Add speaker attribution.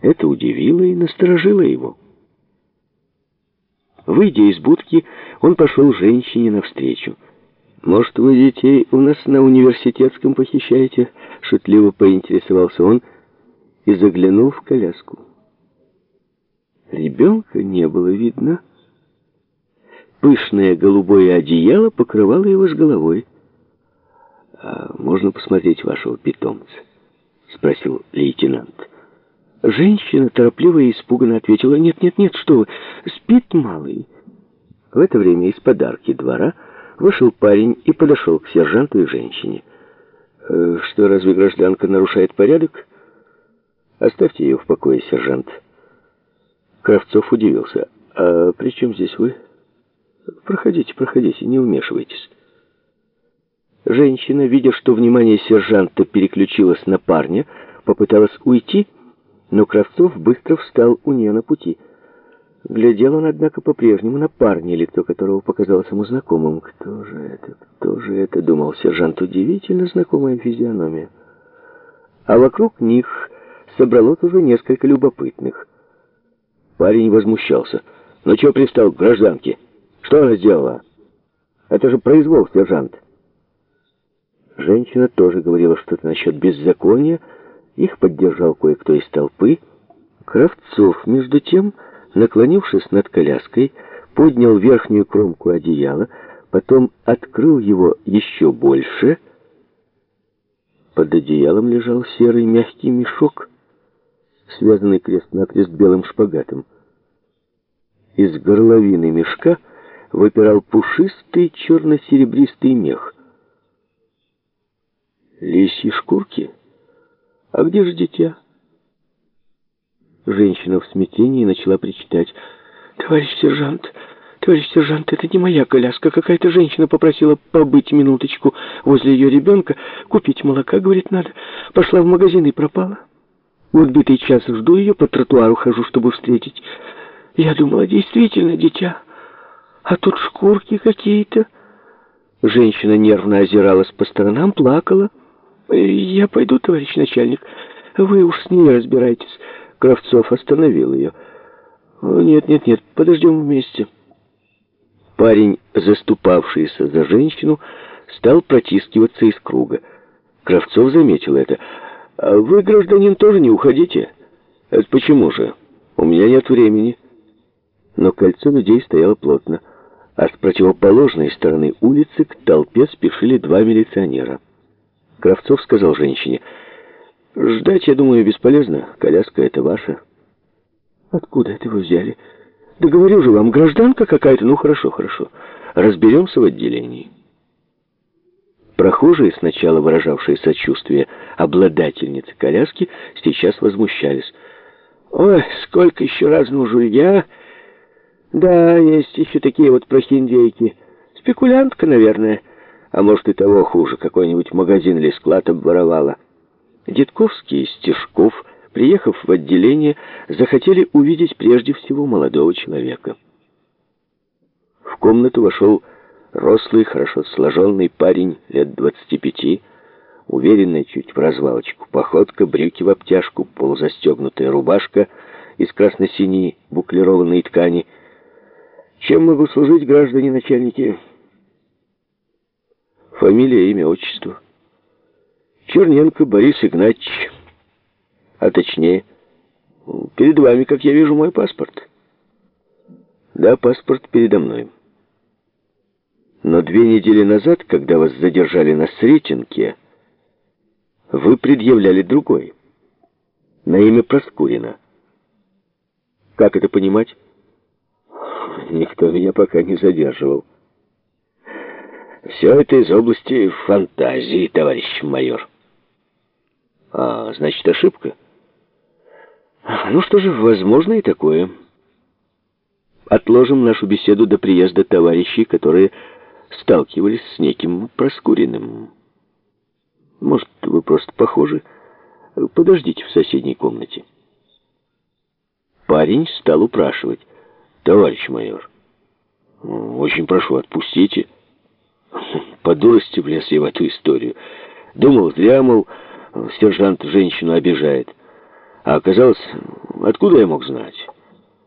Speaker 1: Это удивило и насторожило его. Выйдя из будки, он пошел женщине навстречу. «Может, вы детей у нас на университетском похищаете?» Шутливо поинтересовался он и заглянул в коляску. Ребенка не было видно. Пышное голубое одеяло покрывало его с головой. «А можно посмотреть вашего питомца?» — спросил лейтенант. Женщина торопливо и испуганно ответила, «Нет, нет, нет, что вы, спит малый». В это время из подарки двора вышел парень и подошел к сержанту и женщине. «Э, «Что, разве гражданка нарушает порядок?» «Оставьте ее в покое, сержант». Кравцов удивился. «А при чем здесь вы?» «Проходите, проходите, не вмешивайтесь». Женщина, видя, что внимание сержанта переключилось на парня, попыталась уйти, но Кравцов быстро встал у нее на пути. Глядел он, однако, по-прежнему на парня, лицо которого показалось ему знакомым. «Кто же это? Кто же это?» — думал сержант. «Удивительно знакомая физиономия». А вокруг них собралось уже несколько любопытных. Парень возмущался. «Ну чего пристал к гражданке? Что она сделала?» «Это же произвол, сержант». Женщина тоже говорила что-то насчет беззакония, их поддержал кое-кто из толпы. Кравцов, между тем, наклонившись над коляской, поднял верхнюю кромку одеяла, потом открыл его еще больше. Под одеялом лежал серый мягкий мешок, связанный крест-накрест белым шпагатом. Из горловины мешка выпирал пушистый черно-серебристый мех. Лисьи шкурки — «А где же дитя?» Женщина в смятении начала причитать. «Товарищ сержант, товарищ сержант, это не моя коляска. Какая-то женщина попросила побыть минуточку возле ее ребенка, купить молока, говорит, надо. Пошла в магазин и пропала. Вот битый час жду ее, по тротуару хожу, чтобы встретить. Я думала, действительно, дитя. А тут шкурки какие-то». Женщина нервно озиралась по сторонам, плакала. «Я пойду, товарищ начальник. Вы уж с ней разбирайтесь». Кравцов остановил ее. «Нет, нет, нет, подождем вместе». Парень, заступавшийся за женщину, стал протискиваться из круга. Кравцов заметил это. «А вы, гражданин, тоже не уходите?» «Это почему же? У меня нет времени». Но кольцо людей стояло плотно, а с противоположной стороны улицы к толпе спешили два милиционера. Кравцов сказал женщине, «Ждать, я думаю, бесполезно. Коляска это ваша». «Откуда это вы взяли?» «Да говорю же вам, гражданка какая-то. Ну, хорошо, хорошо. Разберемся в отделении». Прохожие, сначала выражавшие сочувствие обладательницы коляски, сейчас возмущались. «Ой, сколько еще раз нужу я!» «Да, есть еще такие вот прохиндейки. Спекулянтка, наверное». А может и того хуже, какой-нибудь магазин или склад обворовала. Дедковский и Стежков, приехав в отделение, захотели увидеть прежде всего молодого человека. В комнату вошел рослый, хорошо сложенный парень лет двадцати пяти, уверенная чуть в развалочку, походка, брюки в обтяжку, полузастегнутая рубашка из красно-синей буклированной ткани. «Чем могу служить, граждане начальники?» Фамилия, имя, отчество. Черненко Борис Игнатьевич. А точнее, перед вами, как я вижу, мой паспорт. Да, паспорт передо мной. Но две недели назад, когда вас задержали на Сретенке, вы предъявляли другой. На имя Проскурина. Как это понимать? Никто меня пока не задерживал. Все это из области фантазии, товарищ майор. А, значит, ошибка? Ну что же, возможно и такое. Отложим нашу беседу до приезда товарищей, которые сталкивались с неким Проскуриным. Может, вы просто похожи? Подождите в соседней комнате. Парень стал упрашивать. Товарищ майор, очень прошу, отпустите. По дурости влез я в эту историю. Думал, зря, мол, сержант женщину обижает. А оказалось,
Speaker 2: Откуда я мог знать?